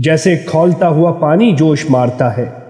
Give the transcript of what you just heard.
जैसे खोलता हुआ पानी जोश मारता है।